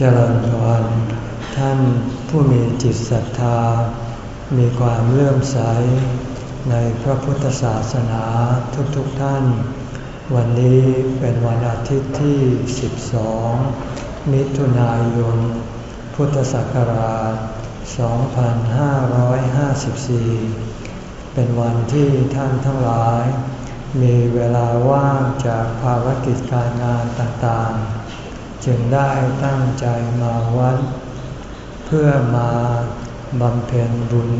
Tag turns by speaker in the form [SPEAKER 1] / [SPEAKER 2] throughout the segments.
[SPEAKER 1] เจริญพรท่านผู้มีจิตศรัทธา มีความเลื่อมใส ในพระพุทธศาสนาทุกๆทท่าน วันนี้เป็นวันอาทิตย์ที่ 12 มิถุนายน พุทธศักราช 2554 เป็นวันที่ท่านทั้งหลาย มีเวลาว่างจากภารกิจการงานต่างๆ จึงได้ตั้งใจมาวัด เพื่อมาบำเพ็ญบุญ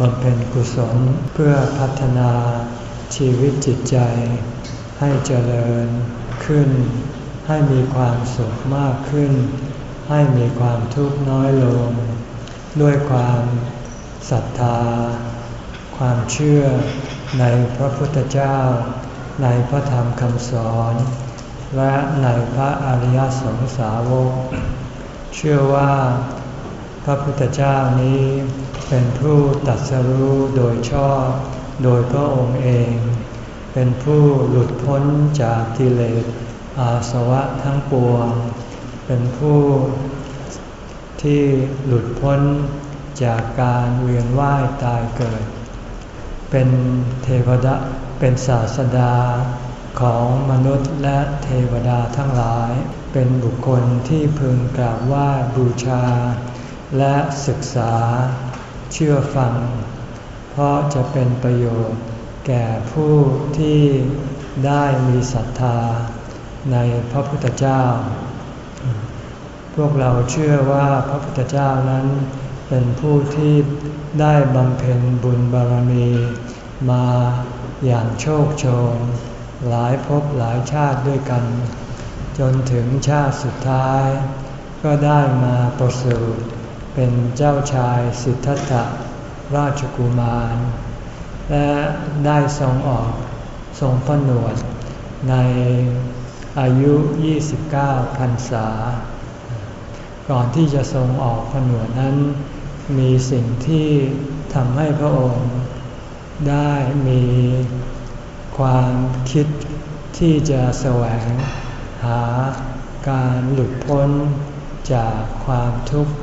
[SPEAKER 1] บำเพ็ญกุศลเพื่อพัฒนาชีวิตจิตใจ ให้เจริญขึ้น ให้มีความสุขมากขึ้น ให้มีความทุกข์น้อยลง ด้วยความศรัทธา ความเชื่อในพระพุทธเจ้า ในพระธรรมคำสอน และในพระอริยสงสาวก เชื่อว่าพระพุทธเจ้านี้เป็นผู้ตัดสรู้โดยชอบ โดยพระองค์เอง เป็นผู้หลุดพ้นจากกิเลสอาสวะทั้งปวง เป็นผู้ที่หลุดพ้นจากการเวียนว่ายตายเกิด เป็นเทวดาเป็นศาสดา ของมนุษย์และเทวดาทั้งหลาย เป็นบุคคลที่พึงกราบไหว้บูชา และศึกษา เชื่อฟัง เพราะจะเป็นประโยชน์แก่ผู้ที่ได้มีศรัทธา ในพระพุทธเจ้า พวกเราเชื่อว่าพระพุทธเจ้านั้น เป็นผู้ที่ได้บำเพ็ญบุญบารมี มาอย่างโชคโชน หลายภพหลายชาติด้วยกัน จนถึงชาติสุดท้าย ก็ได้มาประสูติเป็นเจ้าชายสิทธัตถะราชกุมาร และได้ทรงออกทรงพนวดในอายุ 29 พรรษา ก่อนที่จะทรงออกพนวดนั้น มีสิ่งที่ทำให้พระองค์ได้มี ความคิดที่จะแสวง หาการหลุดพ้นจากความทุกข์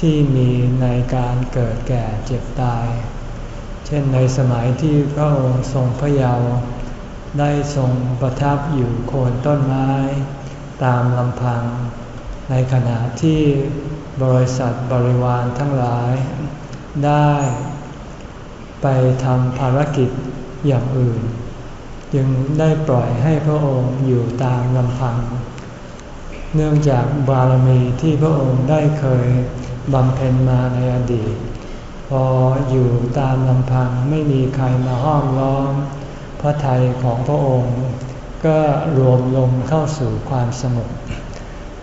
[SPEAKER 1] ที่มีในการเกิดแก่เจ็บตาย เช่นในสมัยที่พระองค์ทรงพระเยาว์ได้ทรงประทับอยู่โคนต้นไม้ ตามลำพัง ในขณะที่บริษัทบริวารทั้งหลาย ได้ไปทำภารกิจ อย่างอื่น จึงได้ปล่อยให้พระองค์อยู่ตามลำพัง เนื่องจากบารมีที่พระองค์ได้เคยบำเพ็ญมาในอดีต พออยู่ตามลำพังไม่มีใครมาห้อมล้อม พระทัยของพระองค์ ก็รวมลงเข้าสู่ความสงบ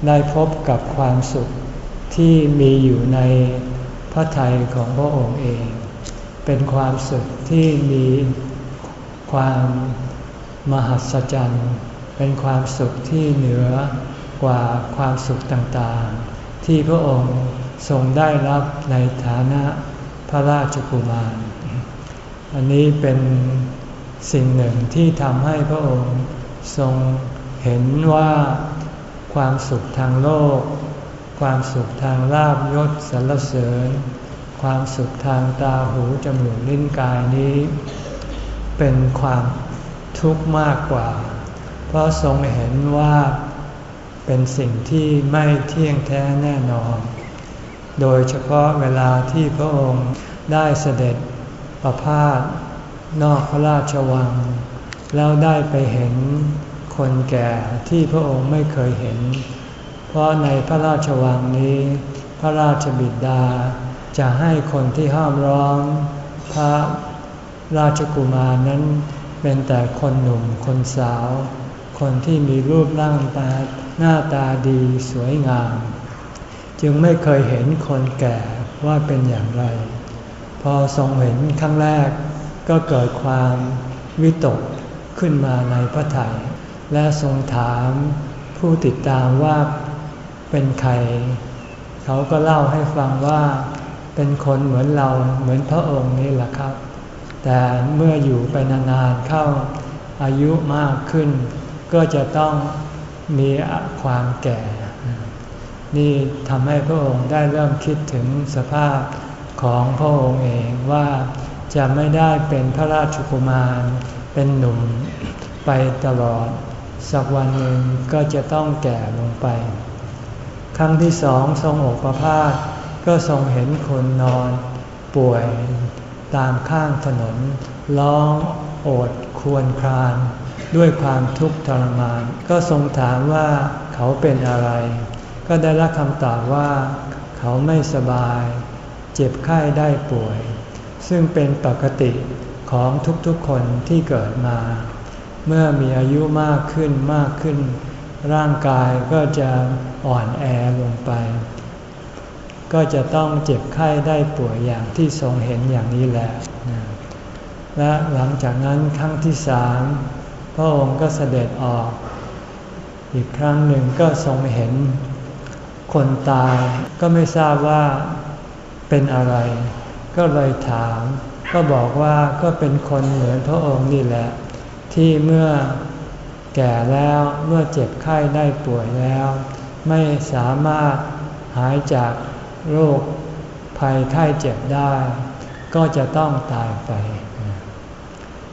[SPEAKER 1] ได้พบกับความสุขที่มีอยู่ในพระทัยของพระองค์เอง เป็นความสุขที่มี ความมหัศจรรย์ เป็นความสุขที่เหนือกว่าความสุขต่างๆ ที่พระองค์ทรงได้รับในฐานะพระราชกุมาร อันนี้เป็นสิ่งหนึ่งที่ทำให้พระองค์ทรงเห็นว่าความสุขทางโลก ความสุขทางลาบยศสรรเสริญ ความสุขทางตาหูจมูกลิ้นกายนี้ เป็นความทุกข์มากกว่า เพราะทรงเห็นว่าเป็นสิ่งที่ไม่เที่ยงแท้แน่นอน โดยเฉพาะเวลาที่พระองค์ได้เสด็จประพาสนอกพระราชวัง แล้วได้ไปเห็นคนแก่ที่พระองค์ไม่เคยเห็น เพราะในพระราชวังนี้ พระราชบิดาจะให้คนที่ห้ามร้องพระ ราชกุมารนั้นเป็นแต่คนหนุ่มคนสาว คนที่มีรูปร่างตาหน้าตาดีสวยงาม จึงไม่เคยเห็นคนแก่ว่าเป็นอย่างไร พอทรงเห็นครั้งแรก ก็เกิดความวิตกขึ้นมาในพระทัยและทรงถามผู้ติดตามว่าเป็นใคร เขาก็เล่าให้ฟังว่าเป็นคนเหมือนเราเหมือนพระองค์นี่แหละครับ แต่เมื่ออยู่ไปนานๆเข้าอายุมากขึ้น ก็จะต้องมีความแก่ นี่ทำให้พระองค์ได้เริ่มคิดถึงสภาพของพระองค์เองว่าจะไม่ได้เป็นพระราชกุมารเป็นหนุ่มไปตลอด สักวันหนึ่งก็จะต้องแก่ลงไป ครั้งที่สองทรงอกประพาสก็ทรงเห็นคนนอนป่วย ตามข้างถนน ร้อง โอดควรคราง ด้วยความทุกข์ทรมาน ก็ทรงถามว่าเขาเป็นอะไร ก็ได้รับคำตอบว่า เขาไม่สบาย เจ็บไข้ได้ป่วย ซึ่งเป็นปกติของทุกๆคนที่เกิดมา เมื่อมีอายุมากขึ้นมากขึ้น ร่างกายก็จะอ่อนแอลงไป ก็จะต้องเจ็บไข้ได้ป่วยอย่างที่ทรงเห็นอย่างนี้แหละและหลังจากนั้นครั้งที่สามพระองค์ก็เสด็จออก อีกครั้งหนึ่งก็ทรงเห็น คนตายก็ไม่ทราบว่าเป็นอะไร ก็เลยถาม ก็บอกว่าก็เป็นคนเหมือนพระองค์นี่แหละ ที่เมื่อแก่แล้วเมื่อเจ็บไข้ได้ป่วยแล้ว ไม่สามารถหายจาก โรคภัยไข้เจ็บได้ ก็จะต้องตายไป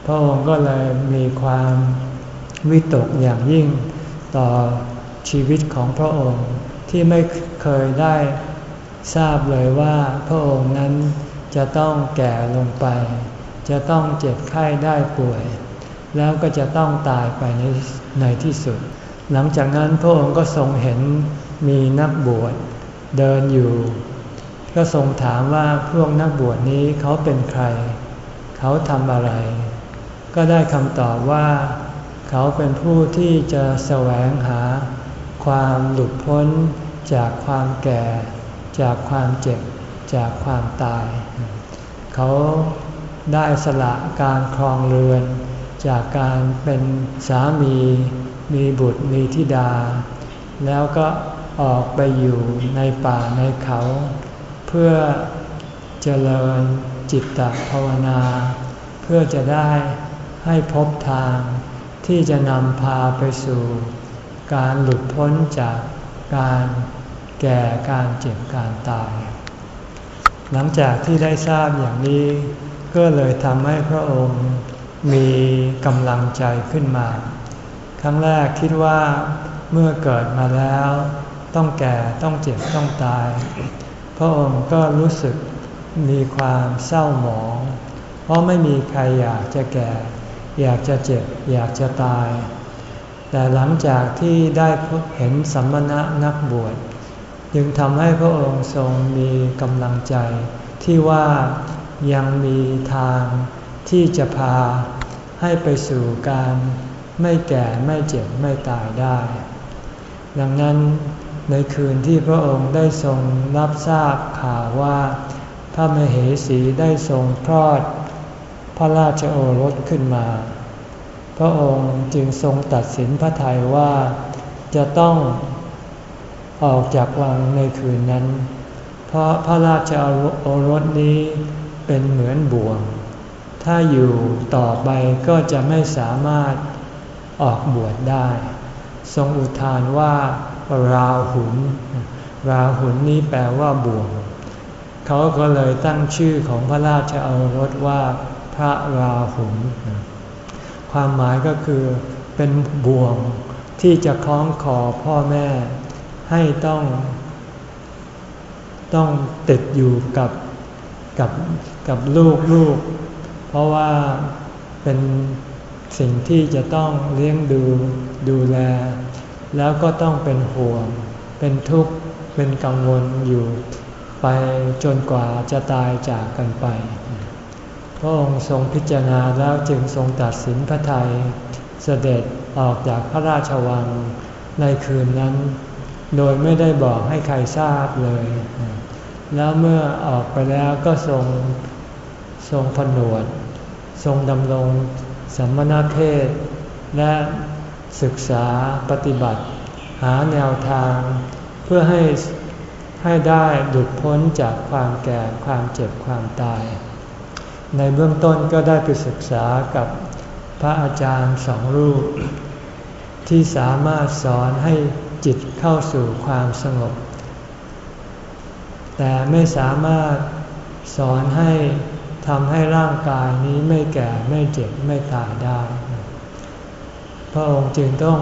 [SPEAKER 1] พระองค์ก็เลยมีความวิตกอย่างยิ่งต่อชีวิตของพระองค์ที่ไม่เคยได้ทราบเลยว่าพระองค์นั้นจะต้องแก่ลงไป จะต้องเจ็บไข้ได้ป่วย แล้วก็จะต้องตายไปในในที่สุด หลังจากนั้นพระองค์ก็ทรงเห็นมีนักบวช เดินอยู่ ก็ทรงถามว่าพวกนักบวชนี้เขาเป็นใคร เขาทำอะไร ก็ได้คำตอบว่า เขาเป็นผู้ที่จะแสวงหา ความหลุดพ้น จากความแก่ จากความเจ็บ จากความตาย เขาได้สละการครองเรือน จากการเป็นสามี มีบุตรมีธิดา แล้วก็ ออกไปอยู่ในป่าในเขา เพื่อเจริญจิตตภาวนา เพื่อจะได้ให้พบทาง ที่จะนำพาไปสู่ การหลุดพ้นจากการแก่การเจ็บการตาย หลังจากที่ได้ทราบอย่างนี้ ก็เลยทำให้พระองค์มีกำลังใจขึ้นมา ครั้งแรกคิดว่าเมื่อเกิดมาแล้ว ต้องแก่ต้องเจ็บต้องตาย พระองค์ก็รู้สึกมีความเศร้าหมอง เพราะไม่มีใครอยากจะแก่ อยากจะเจ็บ อยากจะตาย แต่หลังจากที่ได้เห็นสัมมณะนักบวชจึงทำให้พระองค์ทรงมีกำลังใจ ที่ว่ายังมีทางที่จะพาให้ไปสู่การไม่แก่ไม่เจ็บไม่ตายได้ ดังนั้น ในคืนที่พระองค์ได้ทรงรับทราบข่าวว่า พระมเหสีได้ทรงคลอด พระราชโอรสขึ้นมา พระองค์จึงทรงตัดสินพระทัยว่าจะต้องออกจากวังในคืนนั้น เพราะพระราชโอรสนี้เป็นเหมือนบ่วง ถ้าอยู่ต่อไปก็จะไม่สามารถออกบวชได้ ทรงอุทานว่า ราหุนราหุนนี้แปลว่าบ่วงเขาก็เลยตั้งชื่อของพระราชโอรสว่าพระราหุลความหมายก็คือเป็นบ่วงที่จะคล้องคอพ่อแม่ ให้ต้อง ต้องติดอยู่กับกับกับลูกลูก เพราะว่าเป็นสิ่งที่จะต้องเลี้ยงดูดูแล แล้วก็ต้องเป็นห่วง เป็นทุกข์ เป็นกังวลอยู่ไปจนกว่าจะตายจากกันไป พระองค์ทรงพิจารณาแล้วจึงทรงตัดสินพระทัยเสด็จออกจากพระราชวังในคืนนั้น โดยไม่ได้บอกให้ใครทราบเลย แล้วเมื่อออกไปแล้วก็ทรงทรงผนวด ทรงดำรงสัมมนาเพศและ ศึกษาปฏิบัติ หาแนวทาง เพื่อให้ให้ได้หลุดพ้นจากความแก่ความเจ็บความตาย ในเบื้องต้นก็ได้ไปศึกษากับพระอาจารย์สองรูป ที่สามารถสอนให้จิตเข้าสู่ความสงบ แต่ไม่สามารถสอนให้ทำให้ร่างกายนี้ไม่แก่ไม่เจ็บไม่ตายได้ พระองค์จึงต้อง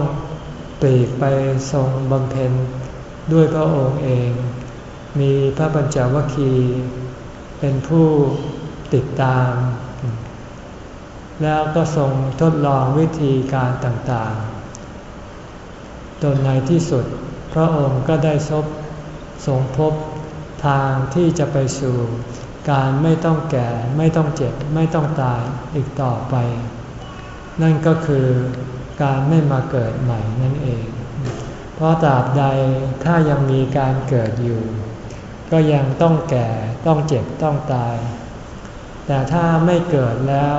[SPEAKER 1] ปลีกไปทรงบำเพ็ญด้วยพระองค์เอง มีพระปัญจวัคคีย์เป็นผู้ติดตาม แล้วก็ทรงทดลองวิธีการต่างๆ จนในที่สุดพระองค์ก็ได้ซบทรงพบทางที่จะไปสู่การไม่ต้องแก่ไม่ต้องเจ็บไม่ต้องตายอีกต่อไป นั่นก็คือ การไม่มาเกิดใหม่นั่นเอง เพราะตราบใดถ้ายังมีการเกิดอยู่ ก็ยังต้องแก่ต้องเจ็บต้องตาย แต่ถ้าไม่เกิดแล้ว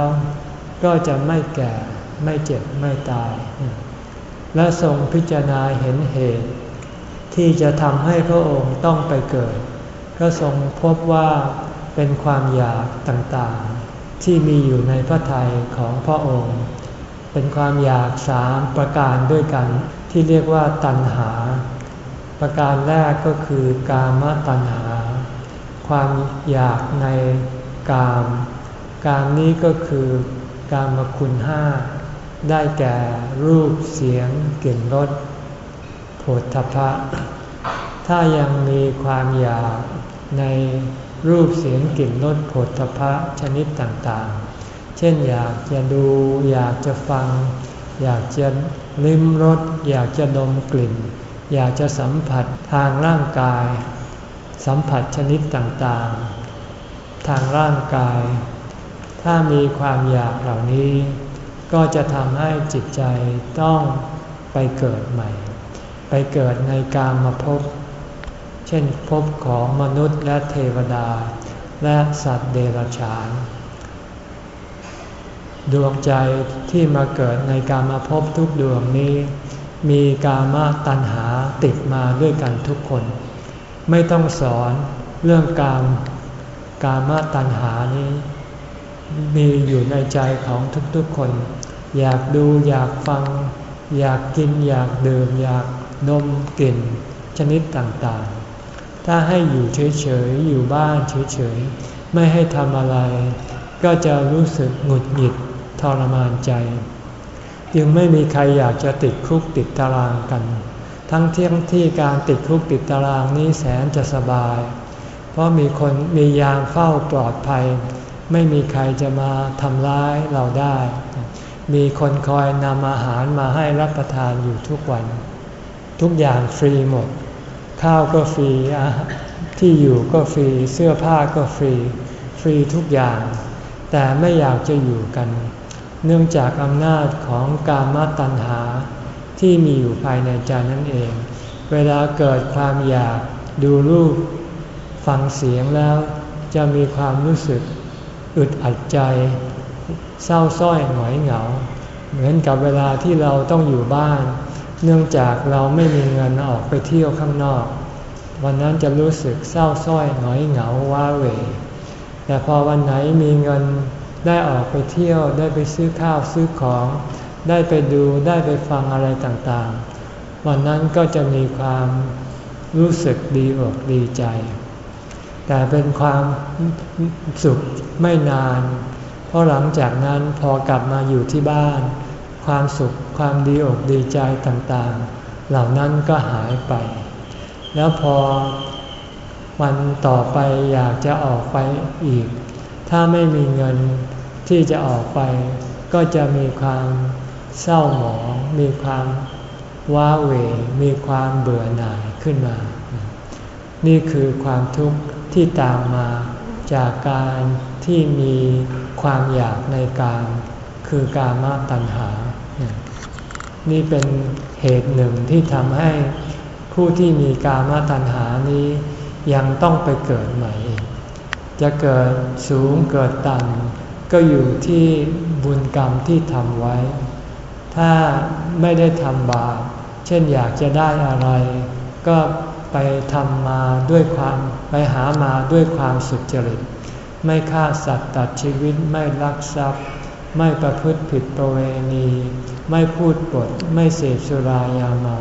[SPEAKER 1] ก็จะไม่แก่ไม่เจ็บไม่ตาย และทรงพิจารณาเห็นเหตุ ที่จะทำให้พระองค์ต้องไปเกิด ก็ทรงพบว่าเป็นความอยากต่างๆ ที่มีอยู่ในพระทัยของพระองค์ เป็นความอยากสามประการด้วยกัน ที่เรียกว่าตัณหา ประการแรกก็คือกามตัณหา ความอยากในกาม กามนี้ก็คือกามคุณห้าได้แก่รูปเสียงกลิ่นรสโผฏฐพะ ถ้ายังมีความอยากในรูปเสียงกลิ่นรสผลพะชนิดต่างๆ เช่นอยากจะดู อยากจะฟัง อยากจะลิ้มรสอยากจะดมกลิ่น อยากจะสัมผัสทางร่างกาย สัมผัสชนิดต่างๆ ทางร่างกาย ถ้ามีความอยากเหล่านี้ ก็จะทำให้จิตใจต้องไปเกิดใหม่ ไปเกิดในกามมาพบ เช่นภพของมนุษย์และเทวดา และสัตว์เดรัจฉาน ดวงใจที่มาเกิดในการมาพบทุกดวงนี้ มีกามาตัณหาติดมาด้วยกันทุกคน ไม่ต้องสอนเรื่องการกามาตัณหานี้ มีอยู่ในใจของทุกๆคน อยากดูอยากฟัง อยากกินอยากดื่มอยากนมกลิ่น ชนิดต่างๆ ถ้าให้อยู่เฉยๆ อยู่บ้านเฉยๆ ไม่ให้ทำอะไร ก็จะรู้สึกหงุดหงิด ทรมานใจจึงไม่มีใครอยากจะติดคุกติดตารางกัน ทั้งเที่ยงที่การติดคุกติดตารางนี้แสนจะสบาย เพราะมีคนมียามเฝ้าปลอดภัย ไม่มีใครจะมาทำร้ายเราได้ มีคนคอยนำอาหารมาให้รับประทานอยู่ทุกวัน ทุกอย่างฟรีหมด ข้าวก็ฟรีที่อยู่ก็ฟรีเสื้อผ้าก็ฟรี ฟรีทุกอย่าง แต่ไม่อยากจะอยู่กัน เนื่องจากอำนาจของกามตัณหา ที่มีอยู่ภายในใจนั่นเอง เวลาเกิดความอยากดูรูป ฟังเสียงแล้ว จะมีความรู้สึกอึดอัดใจ เศร้าส้อยหงอยเหงา เหมือนกับเวลาที่เราต้องอยู่บ้าน เนื่องจากเราไม่มีเงินออกไปเที่ยวข้างนอก วันนั้นจะรู้สึกเศร้าส้อยหงอยเหงาว้าเหวแต่พอวันไหนมีเงิน ได้ออกไปเที่ยวได้ไปซื้อข้าวซื้อของ ได้ไปดูได้ไปฟังอะไรต่างๆ วันนั้นก็จะมีความรู้สึกดีอกดีใจ แต่เป็นความสุขไม่นาน เพราะหลังจากนั้นพอกลับมาอยู่ที่บ้าน ความสุขความดีอกดีใจต่างๆ เหล่านั้นก็หายไป แล้วพอวันต่อไปอยากจะออกไปอีก ถ้าไม่มีเงิน ที่จะออกไป ก็จะมีความเศร้าหมอง มีความว้าเหวมีความเบื่อหน่ายขึ้นมา นี่คือความทุกข์ที่ตามมาจากการที่มีความอยากในการคือกามาตัณหา นี่เป็นเหตุหนึ่งที่ทำให้ผู้ที่มีกามาตัณหานี้ยังต้องไปเกิดใหม่ จะเกิดสูงเกิดต่ำ ก็อยู่ที่บุญกรรมที่ทำไว้ ถ้าไม่ได้ทำบาป เช่นอยากจะได้อะไร ก็ไปทำมาด้วยความไปหามาด้วยความสุจริต ไม่ฆ่าสัตว์ตัดชีวิตไม่ลักทรัพย์ ไม่ประพฤติผิดประเวณี ไม่พูดปด ไม่เสพสุรายาเมา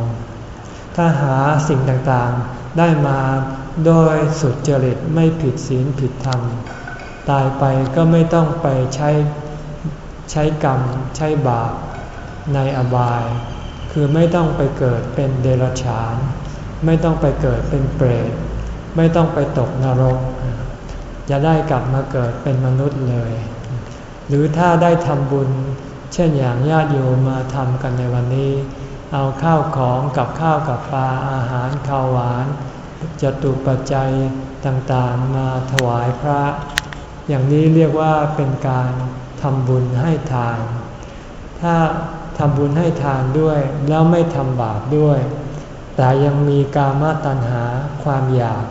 [SPEAKER 1] ถ้าหาสิ่งต่างๆได้มาโดยสุดจริตไม่ผิดศีลผิดธรรม ตายไปก็ไม่ต้องไปใช้ใช้กรรม ใช้บาปในอบาย คือไม่ต้องไปเกิดเป็นเดรัจฉาน ไม่ต้องไปเกิดเป็นเปรต ไม่ต้องไปตกนรก จะได้กลับมาเกิดเป็นมนุษย์เลย หรือถ้าได้ทำบุญ เช่นอย่างญาติโยมมาทำกันในวันนี้ เอาข้าวของกับข้าวกับปลาอาหารข้าวหวานจตุปัจจัยต่างๆมาถวายพระ อย่างนี้เรียกว่าเป็นการทำบุญให้ทาน ถ้าทำบุญให้ทานด้วยแล้วไม่ทำบาปด้วย แต่ยังมีกามตัณหาความอยาก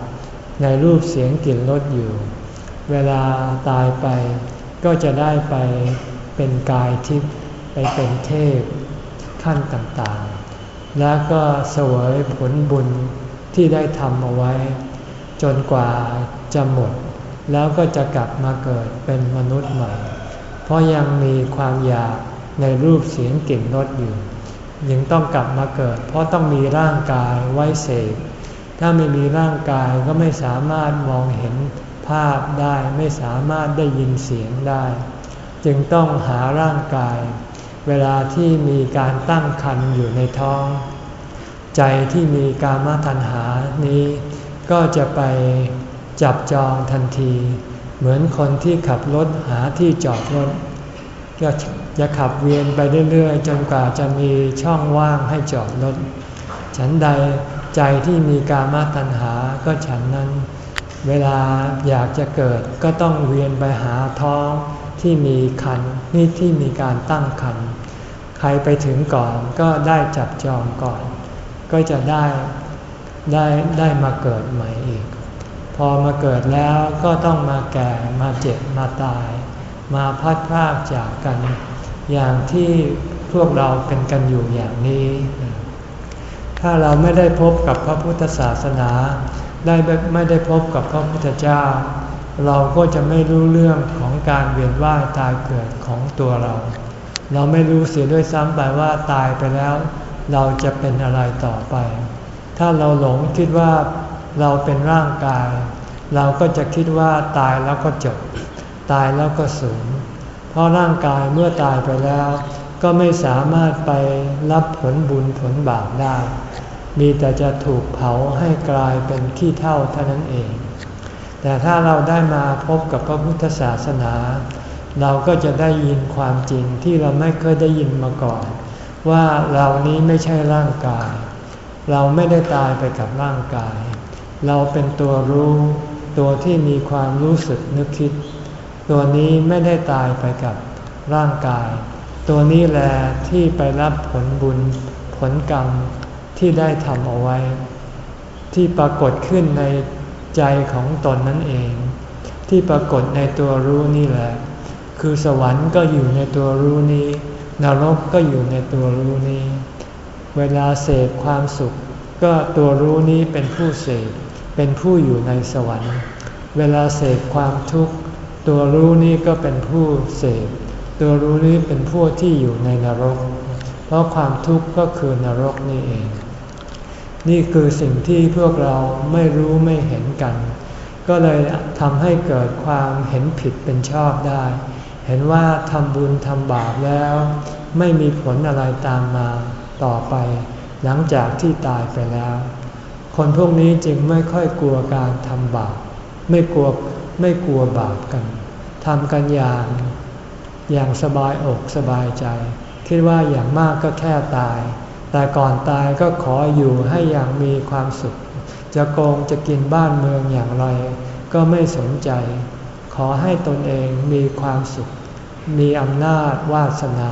[SPEAKER 1] ในรูปเสียงกลิ่นรสอยู่ เวลาตายไปก็จะได้ไปเป็นกายทิพย์ไปเป็นเทพขั้นต่างๆ แล้วก็เสวยผลบุญที่ได้ทำเอาไว้ จนกว่าจะหมด แล้วก็จะกลับมาเกิดเป็นมนุษย์ใหม่ เพราะยังมีความอยากในรูปเสียงกลิ่นรสอยู่ ยังต้องกลับมาเกิด เพราะต้องมีร่างกายไว้เสพถ้าไม่มีร่างกายก็ไม่สามารถมองเห็นภาพได้ไม่สามารถได้ยินเสียงได้ จึงต้องหาร่างกาย เวลาที่มีการตั้งครรภ์อยู่ในท้อง ใจที่มีกามตัณหานี้ ก็จะไป จับจองทันที เหมือนคนที่ขับรถหาที่จอดรถก็จะขับเวียนไปเรื่อยๆ จนกว่าจะมีช่องว่างให้จอดรถ ฉันใดใจที่มีกามาตัณหาก็ฉันนั้น เวลาอยากจะเกิดก็ต้องเวียนไปหาท้องที่มีคันนี่ที่มีการตั้งคัน ใครไปถึงก่อนก็ได้จับจองก่อน ก็จะได้ได้ได้มาเกิดใหม่อีก พอมาเกิดแล้วก็ต้องมาแก่มาเจ็บมาตาย มาพัดพรากจากกัน อย่างที่พวกเราเป็นกันอยู่อย่างนี้ ถ้าเราไม่ได้พบกับพระพุทธศาสนา ได้ไม่ได้พบกับพระพุทธเจ้า เราก็จะไม่รู้เรื่องของการเวียนว่ายตายเกิดของตัวเรา เราไม่รู้เสียด้วยซ้ำไปว่าตายไปแล้ว เราจะเป็นอะไรต่อไป ถ้าเราหลงคิดว่า เราเป็นร่างกาย เราก็จะคิดว่าตายแล้วก็จบ ตายแล้วก็สูญ เพราะร่างกายเมื่อตายไปแล้ว ก็ไม่สามารถไปรับผลบุญผลบาปได้ มีแต่จะถูกเผาให้กลายเป็นขี้เท่าเท่านั้นเอง แต่ถ้าเราได้มาพบกับพระพุทธศาสนา เราก็จะได้ยินความจริงที่เราไม่เคยได้ยินมาก่อน ว่าเรานี้ไม่ใช่ร่างกาย เราไม่ได้ตายไปกับร่างกาย เราเป็นตัวรู้ ตัวที่มีความรู้สึกนึกคิด ตัวนี้ไม่ได้ตายไปกับร่างกาย ตัวนี้แหละที่ไปรับผลบุญผลกรรมที่ได้ทำเอาไว้ ที่ปรากฏขึ้นในใจของตนนั่นเอง ที่ปรากฏในตัวรู้นี่แหละ คือสวรรค์ก็อยู่ในตัวรู้นี้ นรกก็อยู่ในตัวรู้นี้ เวลาเสพความสุข ก็ตัวรู้นี้เป็นผู้เสพ เป็นผู้อยู่ในสวรรค์ เวลาเสพความทุกข์ ตัวรู้นี้ก็เป็นผู้เสพตัวรู้นี้เป็นผู้ที่อยู่ในนรก เพราะความทุกข์ก็คือนรกนี่เอง นี่คือสิ่งที่พวกเราไม่รู้ไม่เห็นกัน ก็เลยทำให้เกิดความเห็นผิดเป็นชอบได้ เห็นว่าทำบุญทำบาปแล้ว ไม่มีผลอะไรตามมาต่อไป หลังจากที่ตายไปแล้ว คนพวกนี้จึงไม่ค่อยกลัวการทำบาปไม่กลัวไม่กลัวบาปกันทำกันอย่างอย่างสบายอกสบายใจ คิดว่าอย่างมากก็แค่ตาย แต่ก่อนตายก็ขออยู่ให้อย่างมีความสุข จะโกงจะกินบ้านเมืองอย่างไร ก็ไม่สนใจ ขอให้ตนเองมีความสุข มีอำนาจวาสนา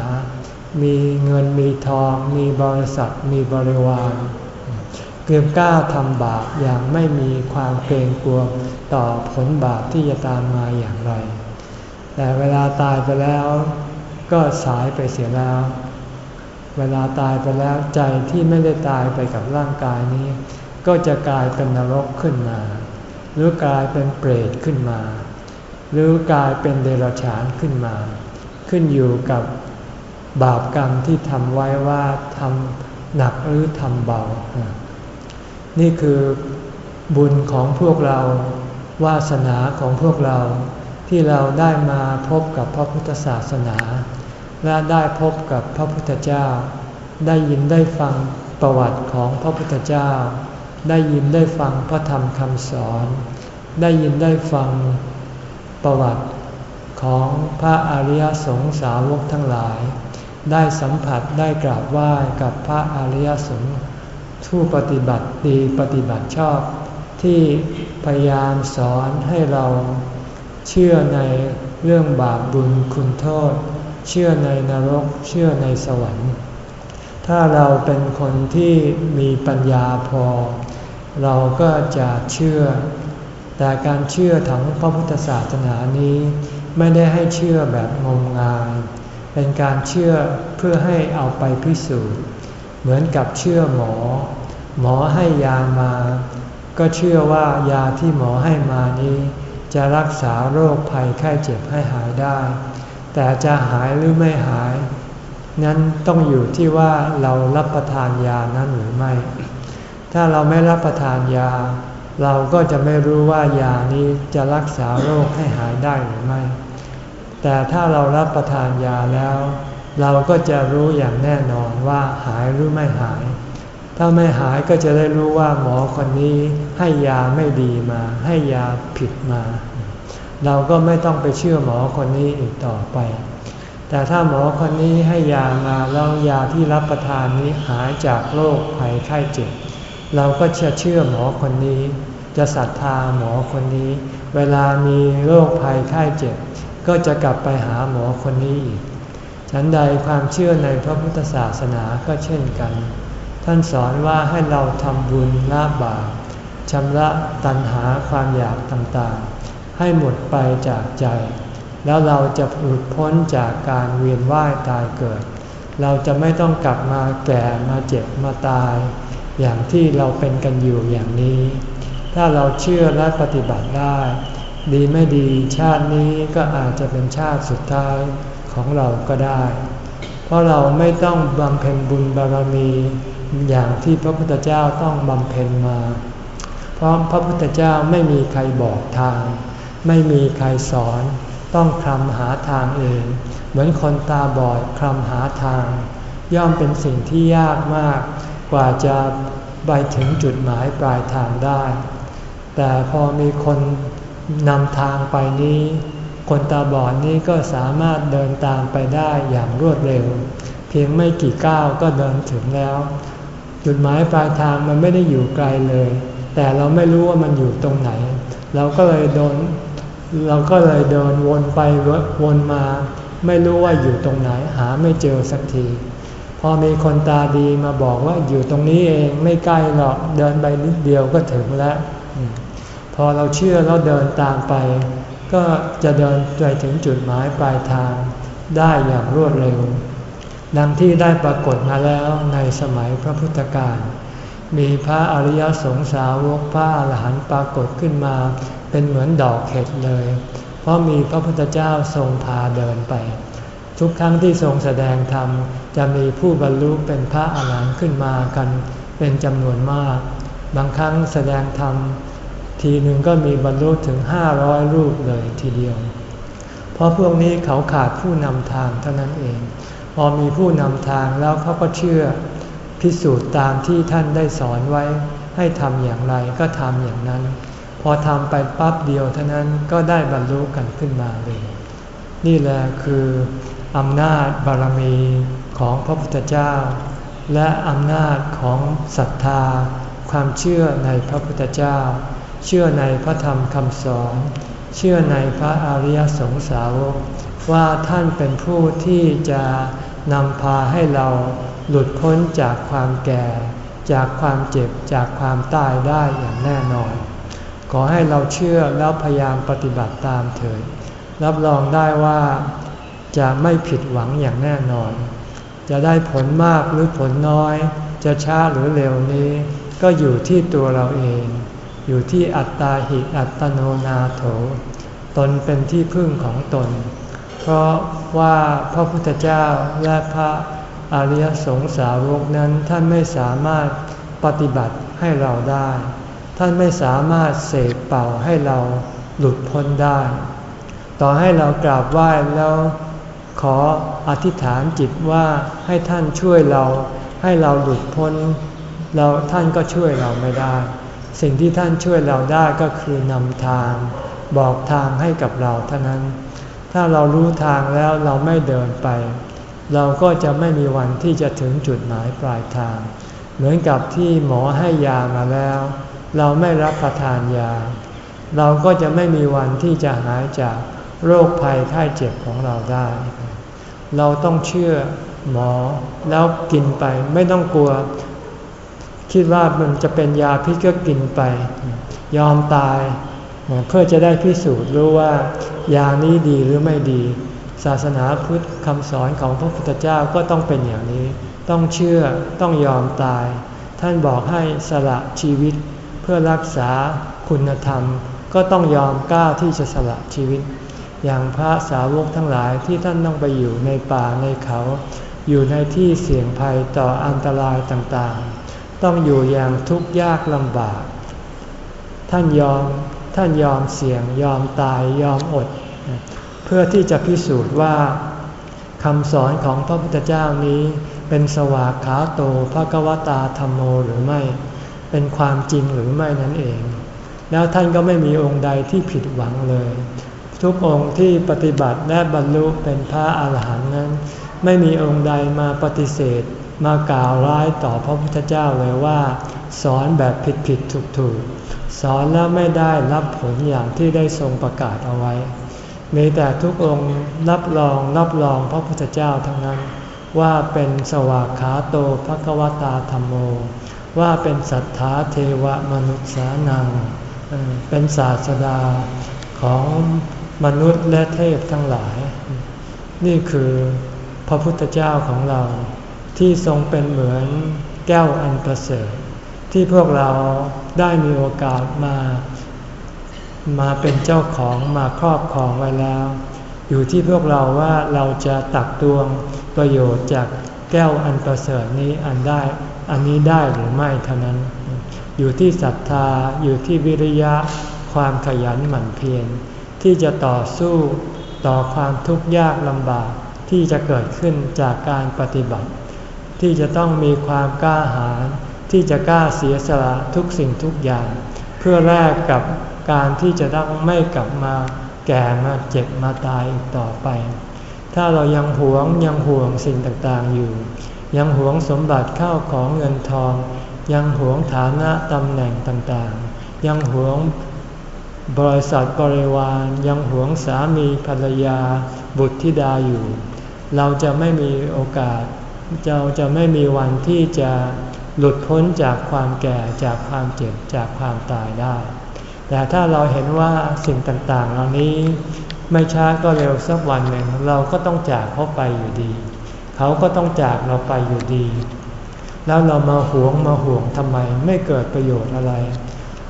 [SPEAKER 1] มีเงินมีทอง มีบริษัทมีบริวาร เกือกล้าทำบาปอย่างไม่มีความเกรงกลัวต่อผลบาปที่จะตามมาอย่างไร แต่เวลาตายไปแล้วก็สายไปเสียแล้ว เวลาตายไปแล้วใจที่ไม่ได้ตายไปกับร่างกายนี้ ก็จะกลายเป็นนรกขึ้นมา หรือกลายเป็นเปรตขึ้นมา หรือกลายเป็นเดรัจฉานขึ้นมา ขึ้นอยู่กับบาปกรรมที่ทำไว้ว่าทำหนักหรือทำเบา นี่คือบุญของพวกเรา วาสนาของพวกเรา ที่เราได้มาพบกับพระพุทธศาสนา และได้พบกับพระพุทธเจ้า ได้ยินได้ฟังประวัติของพระพุทธเจ้า ได้ยินได้ฟังพระธรรมคำสอน ได้ยินได้ฟังประวัติของพระอริยสงสาวกทั้งหลาย ได้สัมผัสได้กราบไหว้กับพระอริยสงฆ์ ผู้ปฏิบัติดีปฏิบัติชอบ ที่พยายามสอนให้เราเชื่อในเรื่องบาปบุญคุณโทษ เชื่อในนรก เชื่อในสวรรค์ ถ้าเราเป็นคนที่มีปัญญาพอ เราก็จะเชื่อ แต่การเชื่อถังพระพุทธศาสนานี้ ไม่ได้ให้เชื่อแบบงมงาย เป็นการเชื่อเพื่อให้เอาไปพิสูจน์ เหมือนกับเชื่อหมอ หมอให้ยามา ก็เชื่อว่ายาที่หมอให้มานี้ จะรักษาโรคภัยไข้เจ็บให้หายได้ แต่จะหายหรือไม่หาย นั้นต้องอยู่ที่ว่าเรารับประทานยานั้นหรือไม่ ถ้าเราไม่รับประทานยา เราก็จะไม่รู้ว่ายานี้จะรักษาโรคให้หายได้หรือไม่ แต่ถ้าเรารับประทานยาแล้ว เราก็จะรู้อย่างแน่นอนว่าหายหรือไม่หาย ถ้าไม่หายก็จะได้รู้ว่าหมอคนนี้ให้ยาไม่ดีมา ให้ยาผิดมา เราก็ไม่ต้องไปเชื่อหมอคนนี้อีกต่อไป แต่ถ้าหมอคนนี้ให้ยามาแล้วยาที่รับประทานนี้หายจากโรคภัยไข้เจ็บ เราก็จะเชื่อหมอคนนี้ จะศรัทธาหมอคนนี้ เวลามีโรคภัยไข้เจ็บ ก็จะกลับไปหาหมอคนนี้อีก ฉันใดความเชื่อในพระพุทธศาสนาก็เช่นกัน ท่านสอนว่าให้เราทำบุญละบาปชำระตัณหาความอยากต่างๆ ให้หมดไปจากใจ แล้วเราจะหลุดพ้นจากการเวียนว่ายตายเกิด เราจะไม่ต้องกลับมาแก่มาเจ็บมาตาย อย่างที่เราเป็นกันอยู่อย่างนี้ ถ้าเราเชื่อและปฏิบัติได้ ดีไม่ดีชาตินี้ก็อาจจะเป็นชาติสุดท้าย ของเราก็ได้ เพราะเราไม่ต้องบำเพ็ญบุญบารมีอย่างที่พระพุทธเจ้าต้องบำเพ็ญมา เพราะพระพุทธเจ้าไม่มีใครบอกทาง ไม่มีใครสอน ต้องคลำหาทางเอง เหมือนคนตาบอดคลำหาทาง ย่อมเป็นสิ่งที่ยากมาก กว่าจะไปถึงจุดหมายปลายทางได้ แต่พอมีคนนำทางไปนี้ คนตาบอดนี้ก็สามารถเดินตามไปได้อย่างรวดเร็ว เพียงไม่กี่ก้าวก็เดินถึงแล้ว จุดหมายปลายทางมันไม่ได้อยู่ไกลเลย แต่เราไม่รู้ว่ามันอยู่ตรงไหน เราก็เลยโดนเราก็เลยเดินวนไปวนมา ไม่รู้ว่าอยู่ตรงไหน หาไม่เจอสักที พอมีคนตาดีมาบอกว่าอยู่ตรงนี้เองไม่ใกล้หรอกเดินไปนิดเดียวก็ถึงแล้ว พอเราเชื่อแล้วเดินตามไป ก็จะเดินไปถึงจุดหมายปลายทางได้อย่างรวดเร็ว ดังที่ได้ปรากฏมาแล้วในสมัยพระพุทธการ มีพระอริยสงสาวกพระอรหันต์ปรากฏขึ้นมา เป็นเหมือนดอกเห็ดเลย เพราะมีพระพุทธเจ้าทรงพาเดินไป ทุกครั้งที่ทรงแสดงธรรมจะมีผู้บรรลุเป็นพระอรหันต์ขึ้นมากัน เป็นจำนวนมาก บางครั้งแสดงธรรม ทีหนึ่งก็มีบรรลุถึงห้าร้อยรูปเลยทีเดียว เพราะพวกนี้เขาขาดผู้นำทางเท่านั้นเอง พอมีผู้นำทางแล้วเขาก็เชื่อ พิสูจน์ตามที่ท่านได้สอนไว้ ให้ทำอย่างไรก็ทำอย่างนั้น พอทำไปปั๊บเดียวเท่านั้นก็ได้บรรลุกันขึ้นมาเลย นี่แหละคืออำนาจบารมีของพระพุทธเจ้า และอำนาจของศรัทธา ความเชื่อในพระพุทธเจ้า เชื่อในพระธรรมคำสอน เชื่อในพระอริยสงสาวกว่าท่านเป็นผู้ที่จะนำพาให้เราหลุดพ้นจากความแก่ จากความเจ็บจากความตายได้อย่างแน่นอน ขอให้เราเชื่อแล้วพยายามปฏิบัติตามเถิดรับรองได้ว่าจะไม่ผิดหวังอย่างแน่นอน จะได้ผลมากหรือผลน้อย จะช้าหรือเร็วนี้ ก็อยู่ที่ตัวเราเอง อยู่ที่อัตตาหิอัตโนนาโถ ตนเป็นที่พึ่งของตน เพราะว่าพระพุทธเจ้าและพระอริยสงสาวกนั้นท่านไม่สามารถปฏิบัติให้เราได้ ท่านไม่สามารถเสกเป่าให้เราหลุดพ้นได้ ต่อให้เรากราบไหว้แล้วขออธิษฐานจิตว่าให้ท่านช่วยเราให้เราหลุดพ้นเราท่านก็ช่วยเราไม่ได้ สิ่งที่ท่านช่วยเราได้ก็คือนำทาง บอกทางให้กับเราเท่านั้น ถ้าเรารู้ทางแล้วเราไม่เดินไป เราก็จะไม่มีวันที่จะถึงจุดหมายปลายทาง เหมือนกับที่หมอให้ยามาแล้ว เราไม่รับประทานยา เราก็จะไม่มีวันที่จะหายจากโรคภัยไข้เจ็บของเราได้ เราต้องเชื่อหมอแล้วกินไปไม่ต้องกลัว คิดว่ามันจะเป็นยาพิษก็กินไป ยอมตาย เพื่อจะได้พิสูจน์รู้ว่ายานี้ดีหรือไม่ดี ศาสนาพุทธคำสอนของพระพุทธเจ้าก็ต้องเป็นอย่างนี้ ต้องเชื่อต้องยอมตาย ท่านบอกให้สละชีวิต เพื่อรักษาคุณธรรม ก็ต้องยอมกล้าที่จะสละชีวิต อย่างพระสาวกทั้งหลายที่ท่านต้องไปอยู่ในป่าในเขา อยู่ในที่เสี่ยงภัยต่ออันตรายต่างๆ ต้องอยู่อย่างทุกข์ยากลำบาก ท่านยอมท่านยอมเสี่ยงยอมตายยอมอด เพื่อที่จะพิสูจน์ว่าคำสอนของพระพุทธเจ้านี้เป็นสวากขาโตภะกวตาธรรมโมหรือไม่ เป็นความจริงหรือไม่นั่นเอง แล้วท่านก็ไม่มีองค์ใดที่ผิดหวังเลย ทุกองค์ที่ปฏิบัติและบรรลุเป็นพระอาหารหันต์นั้น ไม่มีองค์ใดมาปฏิเสธ มากล่าวร้ายต่อพระพุทธเจ้าเลยว่า สอนแบบผิดผิดถูกถูกสอนแล้วไม่ได้รับผลอย่างที่ได้ทรงประกาศเอาไว้ มีแต่ทุกองค์รับรองรับรองพระพุทธเจ้าทั้งนั้น ว่าเป็นสวากขาโตภควตาธรรมโม ว่าเป็นสัทธาเทวมนุษย์สานัง เป็นศาสดาของมนุษย์และเทพทั้งหลาย นี่คือพระพุทธเจ้าของเรา ที่ทรงเป็นเหมือนแก้วอันประเสริฐ ที่พวกเราได้มีโอกาสมา มาเป็นเจ้าของมาครอบครองไว้แล้ว อยู่ที่พวกเราว่าเราจะตักตวงประโยชน์จากแก้วอันประเสริฐนี้อันได้อันนี้ได้หรือไม่เท่านั้น อยู่ที่ศรัทธาอยู่ที่วิริยะความขยันหมั่นเพียรที่จะต่อสู้ต่อความทุกข์ยากลำบากที่จะเกิดขึ้นจากการปฏิบัติ ที่จะต้องมีความกล้าหาญที่จะกล้าเสียสละทุกสิ่งทุกอย่าง เพื่อแลกกับการที่จะต้องไม่กลับมาแก่มาเจ็บมาตายอีกต่อไป ถ้าเรายังหวงยังห่วงสิ่งต่างๆอยู่ ยังหวงสมบัติเข้าของเงินทอง ยังหวงฐานะตำแหน่งต่างๆ ยังหวงบริษัทบริวารยังหวงสามีภรรยาบุตรธิดาอยู่ เราจะไม่มีโอกาส เราจะไม่มีวันที่จะหลุดพ้นจากความแก่จากความเจ็บจากความตายได้ แต่ถ้าเราเห็นว่าสิ่งต่างๆ เหล่านี้ไม่ช้าก็เร็วสักวันหนึ่งเราก็ต้องจากเขาไปอยู่ดี เขาก็ต้องจากเราไปอยู่ดี แล้วเรามาหวงมาห่วงทำไมไม่เกิดประโยชน์อะไร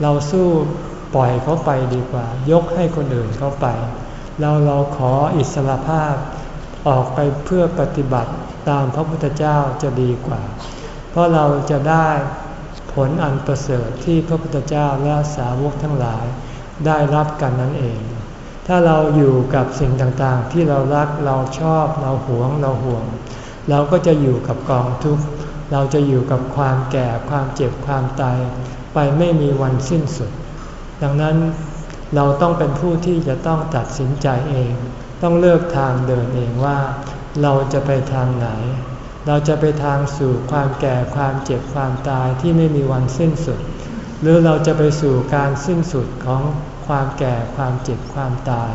[SPEAKER 1] เราสู้ปล่อยเขาไปดีกว่า ยกให้คนอื่นเขาไปเราเราขออิสรภาพออกไปเพื่อปฏิบัติ ตามพระพุทธเจ้าจะดีกว่า เพราะเราจะได้ผลอันประเสริฐที่พระพุทธเจ้าและสาวกทั้งหลายได้รับกันนั่นเอง ถ้าเราอยู่กับสิ่งต่างๆ ที่เรารักเราชอบเราหวงเราห่วง เราก็จะอยู่กับกองทุกข์ เราจะอยู่กับความแก่ความเจ็บความตายไปไม่มีวันสิ้นสุด ดังนั้นเราต้องเป็นผู้ที่จะต้องตัดสินใจเอง ต้องเลือกทางเดินเองว่า เราจะไปทางไหน เราจะไปทางสู่ความแก่ความเจ็บความตายที่ไม่มีวันสิ้นสุด หรือเราจะไปสู่การสิ้นสุดของความแก่ความเจ็บความตาย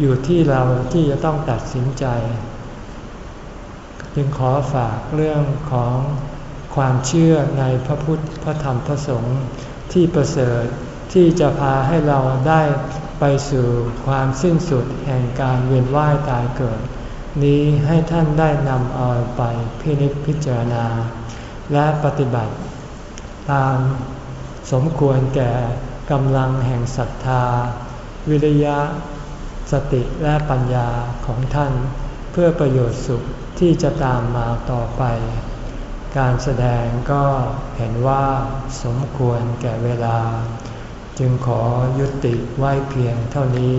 [SPEAKER 1] อยู่ที่เราที่จะต้องตัดสินใจ จึงขอฝากเรื่องของความเชื่อในพระพุทธพระธรรมพระสงฆ์ที่ประเสริฐที่จะพาให้เราได้ไปสู่ความสิ้นสุดแห่งการเวียนว่ายตายเกิด นี้ให้ท่านได้นำเอาไปพินิจพิจารณา และปฏิบัติ ตามสมควรแก่กำลังแห่งศรัทธา วิริยะ สติและปัญญาของท่าน เพื่อประโยชน์สุขที่จะตามมาต่อไป การแสดงก็เห็นว่าสมควรแก่เวลา จึงขอยุติไว้เพียงเท่านี้